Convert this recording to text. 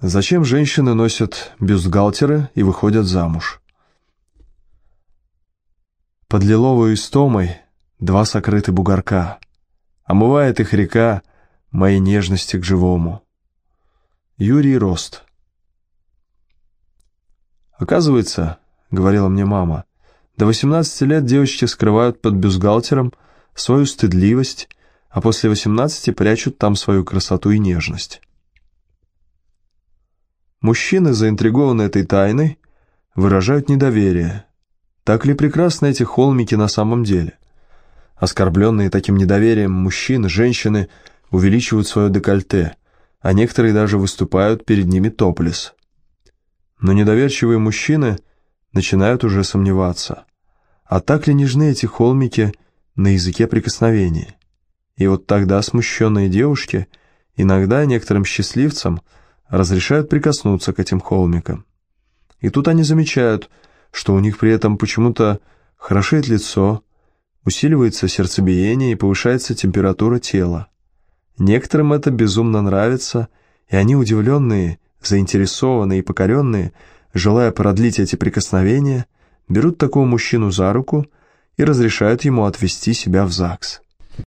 Зачем женщины носят бюстгальтеры и выходят замуж? Под лиловой истомой два сокрыты бугорка. Омывает их река моей нежности к живому. Юрий Рост. Оказывается, говорила мне мама, до 18 лет девочки скрывают под бюстгальтером свою стыдливость, а после 18 прячут там свою красоту и нежность. Мужчины, заинтригованные этой тайной, выражают недоверие. Так ли прекрасны эти холмики на самом деле? Оскорбленные таким недоверием мужчины, женщины увеличивают свое декольте, а некоторые даже выступают перед ними топлес. Но недоверчивые мужчины начинают уже сомневаться. А так ли нежны эти холмики на языке прикосновения? И вот тогда смущенные девушки, иногда некоторым счастливцам – разрешают прикоснуться к этим холмикам. И тут они замечают, что у них при этом почему-то хорошеет лицо, усиливается сердцебиение и повышается температура тела. Некоторым это безумно нравится, и они удивленные, заинтересованные и покоренные, желая продлить эти прикосновения, берут такого мужчину за руку и разрешают ему отвести себя в ЗАГС.